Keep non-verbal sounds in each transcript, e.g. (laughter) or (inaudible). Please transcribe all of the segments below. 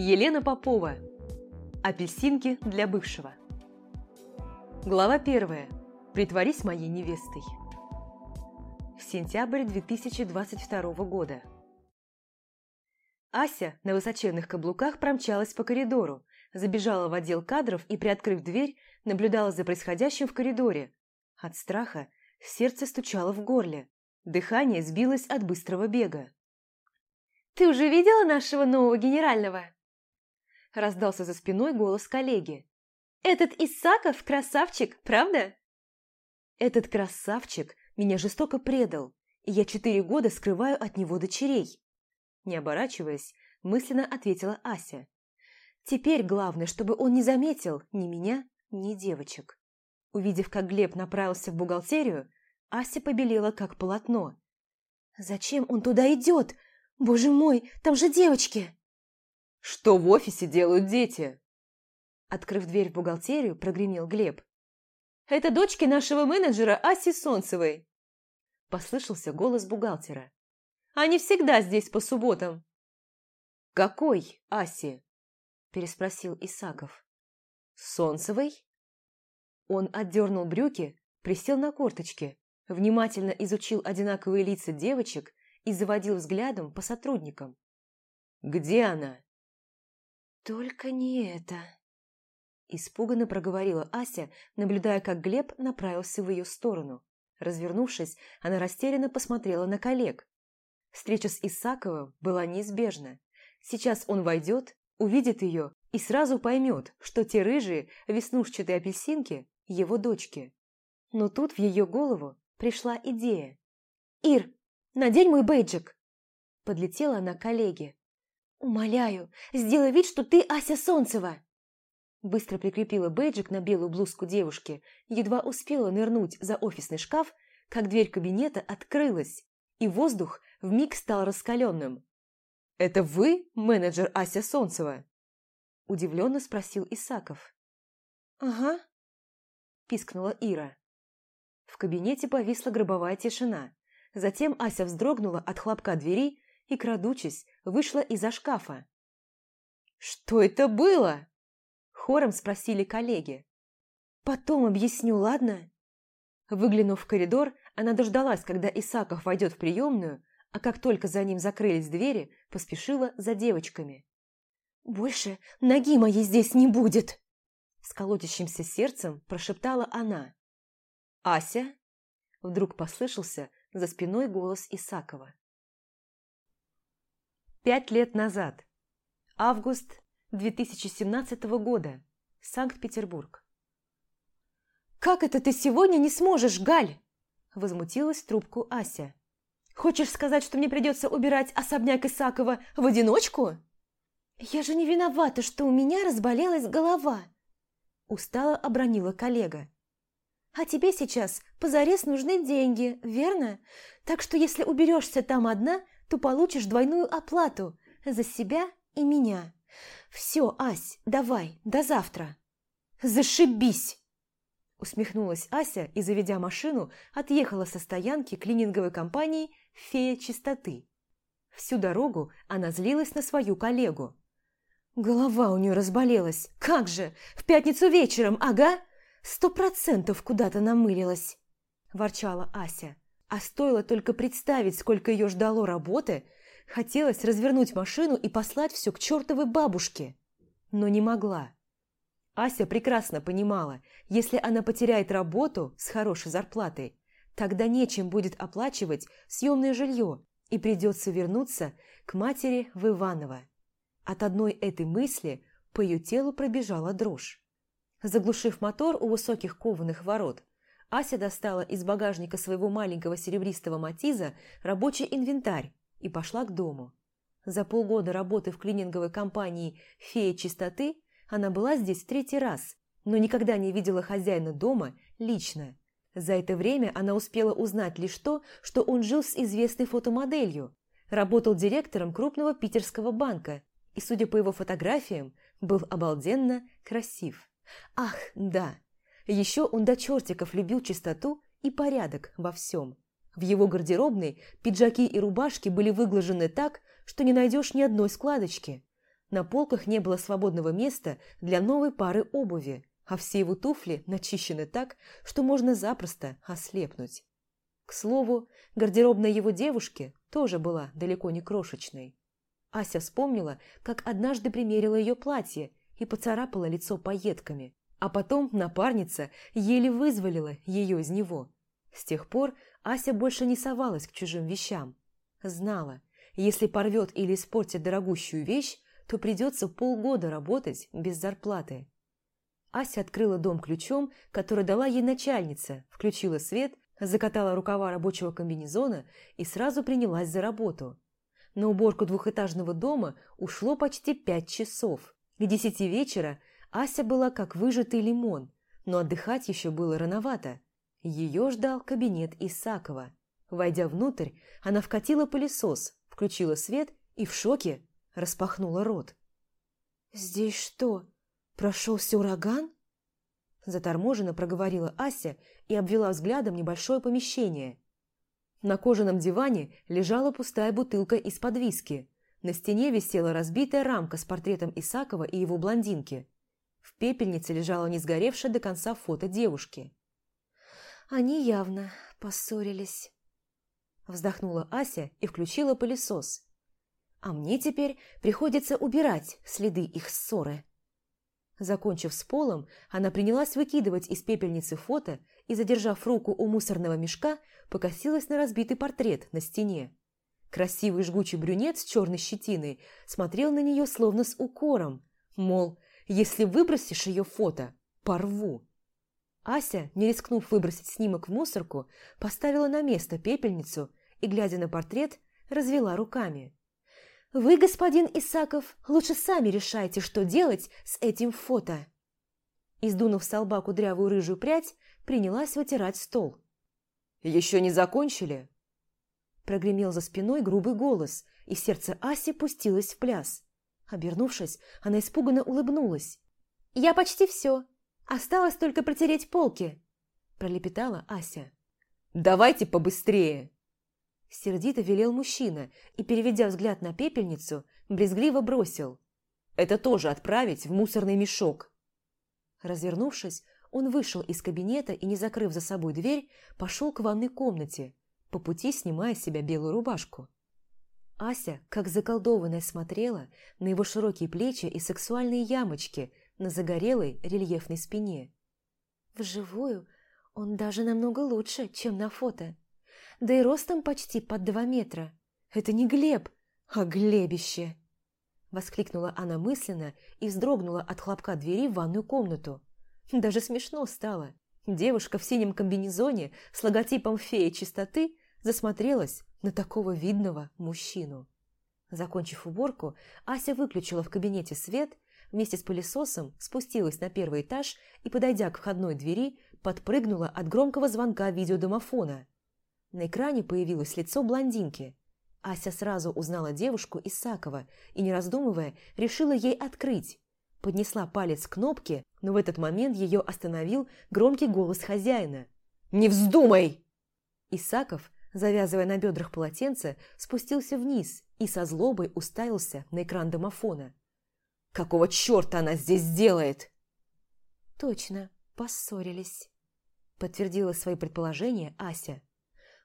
Елена Попова. Апельсинки для бывшего. Глава первая. Притворись моей невестой. Сентябрь 2022 года. Ася на высоченных каблуках промчалась по коридору, забежала в отдел кадров и, приоткрыв дверь, наблюдала за происходящим в коридоре. От страха сердце стучало в горле, дыхание сбилось от быстрого бега. «Ты уже видела нашего нового генерального?» Раздался за спиной голос коллеги. «Этот Исаков красавчик, правда?» «Этот красавчик меня жестоко предал, и я четыре года скрываю от него дочерей». Не оборачиваясь, мысленно ответила Ася. Теперь главное, чтобы он не заметил ни меня, ни девочек. Увидев, как Глеб направился в бухгалтерию, Ася побелела, как полотно. «Зачем он туда идет? Боже мой, там же девочки!» «Что в офисе делают дети?» Открыв дверь в бухгалтерию, прогремел Глеб. «Это дочки нашего менеджера Аси Солнцевой!» Послышался голос бухгалтера. «Они всегда здесь по субботам!» «Какой Аси?» переспросил Исаков. «Солнцевой?» Он отдернул брюки, присел на корточки, внимательно изучил одинаковые лица девочек и заводил взглядом по сотрудникам. «Где она?» «Только не это!» Испуганно проговорила Ася, наблюдая, как Глеб направился в ее сторону. Развернувшись, она растерянно посмотрела на коллег. Встреча с Исаковым была неизбежна. Сейчас он войдет, увидит ее и сразу поймет, что те рыжие, веснушчатые апельсинки – его дочки. Но тут в ее голову пришла идея. «Ир, надень мой бейджик!» Подлетела она к коллеге. «Умоляю, сделай вид, что ты Ася Солнцева!» Быстро прикрепила бейджик на белую блузку девушки, едва успела нырнуть за офисный шкаф, как дверь кабинета открылась, и воздух вмиг стал раскаленным. «Это вы менеджер Ася Солнцева?» Удивленно спросил Исаков. «Ага», – пискнула Ира. В кабинете повисла гробовая тишина. Затем Ася вздрогнула от хлопка двери и, крадучись, вышла из-за шкафа. «Что это было?» – хором спросили коллеги. «Потом объясню, ладно?» Выглянув в коридор, она дождалась, когда Исаков войдет в приемную, а как только за ним закрылись двери, поспешила за девочками. «Больше ноги моей здесь не будет!» С колотящимся сердцем прошептала она. «Ася?» Вдруг послышался за спиной голос Исакова. Пять лет назад. Август 2017 года. Санкт-Петербург. «Как это ты сегодня не сможешь, Галь?» Возмутилась трубку Ася. Хочешь сказать, что мне придется убирать особняк Исакова в одиночку? Я же не виновата, что у меня разболелась голова. Устало обронила коллега. А тебе сейчас позарез нужны деньги, верно? Так что если уберешься там одна, то получишь двойную оплату за себя и меня. Все, Ась, давай, до завтра. Зашибись! Усмехнулась Ася и, заведя машину, отъехала со стоянки клининговой компании фея чистоты. Всю дорогу она злилась на свою коллегу. Голова у нее разболелась. Как же! В пятницу вечером, ага! Сто процентов куда-то намылилась, ворчала Ася. А стоило только представить, сколько ее ждало работы, хотелось развернуть машину и послать все к чертовой бабушке. Но не могла. Ася прекрасно понимала, если она потеряет работу с хорошей зарплатой, Тогда нечем будет оплачивать съемное жилье, и придется вернуться к матери в Иваново. От одной этой мысли по ее телу пробежала дрожь. Заглушив мотор у высоких кованых ворот, Ася достала из багажника своего маленького серебристого матиза рабочий инвентарь и пошла к дому. За полгода работы в клининговой компании «Фея чистоты» она была здесь в третий раз, но никогда не видела хозяина дома лично за это время она успела узнать лишь то, что он жил с известной фотомоделью, работал директором крупного питерского банка и, судя по его фотографиям, был обалденно красив. Ах, да, еще он до чертиков любил чистоту и порядок во всем. В его гардеробной пиджаки и рубашки были выглажены так, что не найдешь ни одной складочки. На полках не было свободного места для новой пары обуви, а все его туфли начищены так, что можно запросто ослепнуть. К слову, гардеробная его девушки тоже была далеко не крошечной. Ася вспомнила, как однажды примерила ее платье и поцарапала лицо пайетками, а потом напарница еле вызволила ее из него. С тех пор Ася больше не совалась к чужим вещам. Знала, если порвет или испортит дорогущую вещь, то придется полгода работать без зарплаты. Ася открыла дом ключом, который дала ей начальница, включила свет, закатала рукава рабочего комбинезона и сразу принялась за работу. На уборку двухэтажного дома ушло почти пять часов. К десяти вечера Ася была как выжатый лимон, но отдыхать еще было рановато. Ее ждал кабинет Исакова. Войдя внутрь, она вкатила пылесос, включила свет и в шоке распахнула рот. «Здесь что, прошелся ураган?» Заторможенно проговорила Ася и обвела взглядом небольшое помещение. На кожаном диване лежала пустая бутылка из-под виски. На стене висела разбитая рамка с портретом Исакова и его блондинки. В пепельнице лежало не сгоревшее до конца фото девушки. «Они явно поссорились», – вздохнула Ася и включила пылесос. «А мне теперь приходится убирать следы их ссоры». Закончив с полом, она принялась выкидывать из пепельницы фото и, задержав руку у мусорного мешка, покосилась на разбитый портрет на стене. Красивый жгучий брюнет с черной щетиной смотрел на нее словно с укором, мол, если выбросишь ее фото, порву. Ася, не рискнув выбросить снимок в мусорку, поставила на место пепельницу и, глядя на портрет, развела руками. «Вы, господин Исаков, лучше сами решайте, что делать с этим фото». Издунув с лба кудрявую рыжую прядь, принялась вытирать стол. «Еще не закончили?» Прогремел за спиной грубый голос, и сердце Аси пустилось в пляс. Обернувшись, она испуганно улыбнулась. «Я почти все. Осталось только протереть полки», – пролепетала Ася. «Давайте побыстрее!» Сердито велел мужчина и, переведя взгляд на пепельницу, брезгливо бросил. «Это тоже отправить в мусорный мешок!» Развернувшись, он вышел из кабинета и, не закрыв за собой дверь, пошел к ванной комнате, по пути снимая с себя белую рубашку. Ася, как заколдованная, смотрела на его широкие плечи и сексуальные ямочки на загорелой рельефной спине. Вживую он даже намного лучше, чем на фото. Да и ростом почти под два метра. Это не Глеб, а Глебище. Воскликнула она мысленно и вздрогнула от хлопка двери в ванную комнату. Даже смешно стало. Девушка в синем комбинезоне с логотипом феи чистоты засмотрелась на такого видного мужчину. Закончив уборку, Ася выключила в кабинете свет, вместе с пылесосом спустилась на первый этаж и, подойдя к входной двери, подпрыгнула от громкого звонка видеодомофона. На экране появилось лицо блондинки. Ася сразу узнала девушку Исакова и, не раздумывая, решила ей открыть. Поднесла палец к кнопке, но в этот момент ее остановил громкий голос хозяина. «Не вздумай!» Исаков завязывая на бедрах полотенце, спустился вниз и со злобой уставился на экран домофона. «Какого черта она здесь делает?» «Точно, поссорились», – подтвердила свои предположения Ася.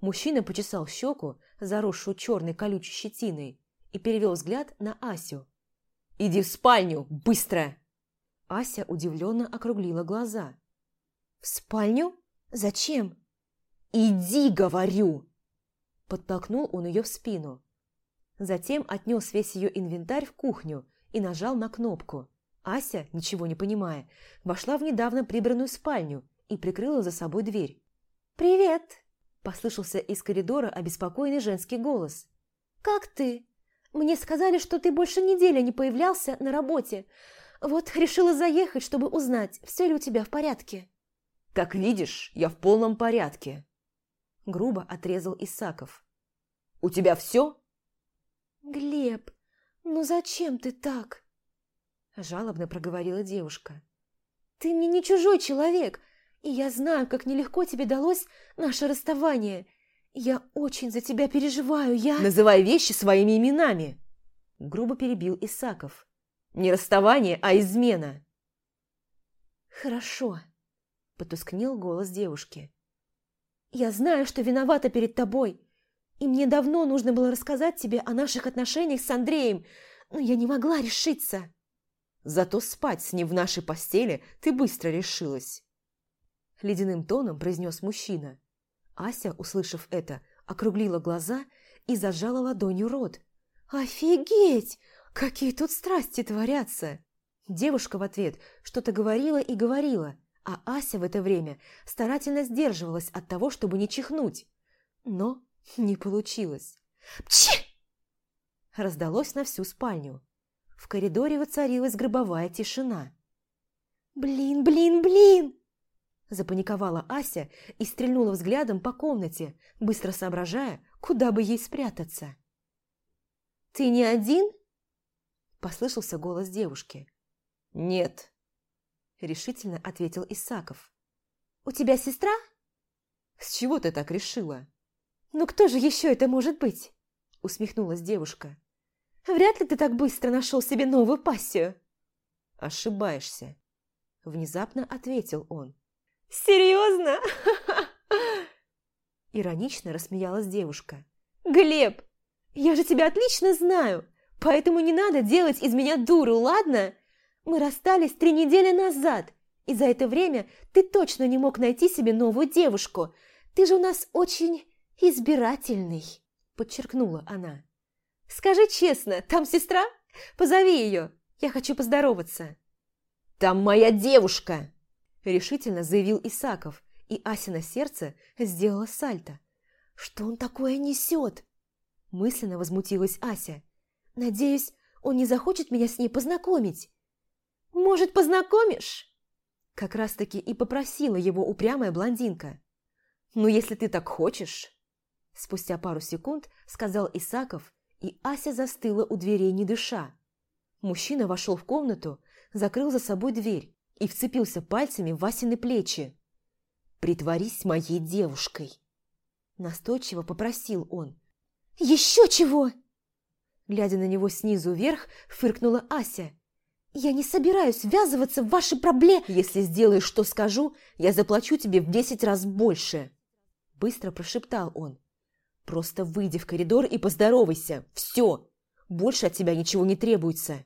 Мужчина почесал щеку, заросшую черной колючей щетиной, и перевел взгляд на Асю. «Иди в спальню, быстро!» Ася удивленно округлила глаза. «В спальню? Зачем?» «Иди, говорю!» Подтолкнул он ее в спину. Затем отнес весь ее инвентарь в кухню и нажал на кнопку. Ася, ничего не понимая, вошла в недавно прибранную спальню и прикрыла за собой дверь. «Привет!» – послышался из коридора обеспокоенный женский голос. «Как ты? Мне сказали, что ты больше недели не появлялся на работе. Вот решила заехать, чтобы узнать, все ли у тебя в порядке». «Как видишь, я в полном порядке», грубо отрезал Исаков. «У тебя все?» «Глеб, ну зачем ты так?» Жалобно проговорила девушка. «Ты мне не чужой человек, и я знаю, как нелегко тебе далось наше расставание. Я очень за тебя переживаю, я...» «Называй вещи своими именами!» Грубо перебил Исаков. Не расставание, а измена. Хорошо, потускнел голос девушки. Я знаю, что виновата перед тобой, и мне давно нужно было рассказать тебе о наших отношениях с Андреем, но я не могла решиться. Зато спать с ним в нашей постели ты быстро решилась. Ледяным тоном произнес мужчина. Ася, услышав это, округлила глаза и зажала ладонью рот. «Офигеть! Какие тут страсти творятся!» Девушка в ответ что-то говорила и говорила, а Ася в это время старательно сдерживалась от того, чтобы не чихнуть. Но не получилось. «Пчи!» Раздалось на всю спальню. В коридоре воцарилась гробовая тишина. «Блин, блин, блин!» Запаниковала Ася и стрельнула взглядом по комнате, быстро соображая, куда бы ей спрятаться. «Ты не один?» Послышался голос девушки. «Нет», – решительно ответил Исаков. «У тебя сестра?» «С чего ты так решила?» «Ну кто же еще это может быть?» – усмехнулась девушка. «Вряд ли ты так быстро нашел себе новую пассию». «Ошибаешься», – внезапно ответил он. «Серьезно?» (laughs) Иронично рассмеялась девушка. «Глеб, я же тебя отлично знаю, поэтому не надо делать из меня дуру, ладно? Мы расстались три недели назад, и за это время ты точно не мог найти себе новую девушку. Ты же у нас очень избирательный», – подчеркнула она. «Скажи честно, там сестра? Позови ее, я хочу поздороваться». «Там моя девушка!» – решительно заявил Исаков, и Асина сердце сделало сальто. «Что он такое несет?» – мысленно возмутилась Ася. «Надеюсь, он не захочет меня с ней познакомить». «Может, познакомишь?» Как раз-таки и попросила его упрямая блондинка. «Ну, если ты так хочешь...» Спустя пару секунд сказал Исаков, и Ася застыла у дверей, не дыша. Мужчина вошел в комнату, закрыл за собой дверь и вцепился пальцами в Васины плечи. «Притворись моей девушкой!» Настойчиво попросил он. «Еще чего?» Глядя на него снизу вверх, фыркнула Ася. «Я не собираюсь ввязываться в ваши проблемы!» «Если сделаешь, что скажу, я заплачу тебе в десять раз больше!» Быстро прошептал он. «Просто выйди в коридор и поздоровайся! Все! Больше от тебя ничего не требуется!»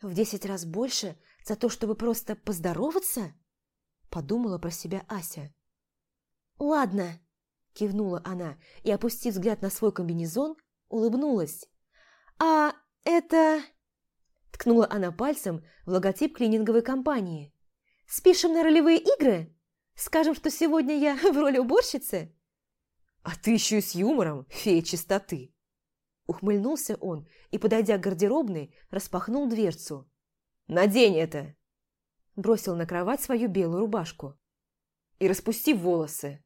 «В десять раз больше за то, чтобы просто поздороваться?» Подумала про себя Ася. «Ладно!» – кивнула она и, опустив взгляд на свой комбинезон, улыбнулась. «А это...» Ткнула она пальцем в логотип клининговой компании. «Спишем на ролевые игры? Скажем, что сегодня я (laughs) в роли уборщицы?» «А ты еще и с юмором, фея чистоты!» Ухмыльнулся он и, подойдя к гардеробной, распахнул дверцу. «Надень это!» Бросил на кровать свою белую рубашку. «И распусти волосы!»